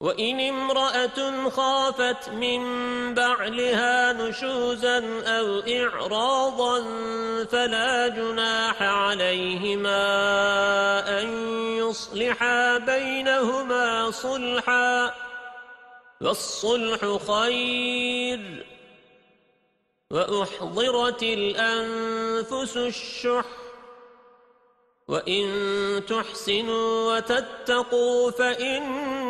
وَإِنِ امْرَأَةٌ خَافَتْ مِنْ بَعْلِهَا نُشُوزًا أَوْ إِعْرَاضًا فَلَا جُنَاحَ عَلَيْهِمَا أَنْ يُصْلِحَا بَيْنَهُمَا صُلْحًا وَالصُّلْحُ خَيْرٌ وَأُحْضِرَتِ الْأَنْفُسُ الشُّحَّ وَإِنْ تُحْسِنُوا وَتَتَّقُوا فَإِنَّ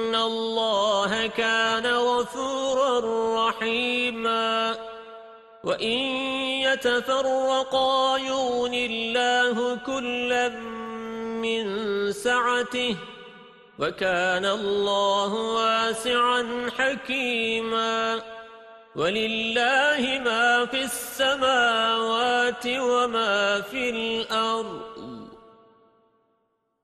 اللَّهَ كَانَ غَفُورًا رَّحِيمًا وَإِن يَتَفَرَّقَا يُغْنِ اللَّهُ كُلًّا مِّن سَعَتِهِ وَكَانَ اللَّهُ وَاسِعًا حَكِيمًا وَلِلَّهِ مَا فِي السَّمَاوَاتِ وَمَا فِي الْأَرْضِ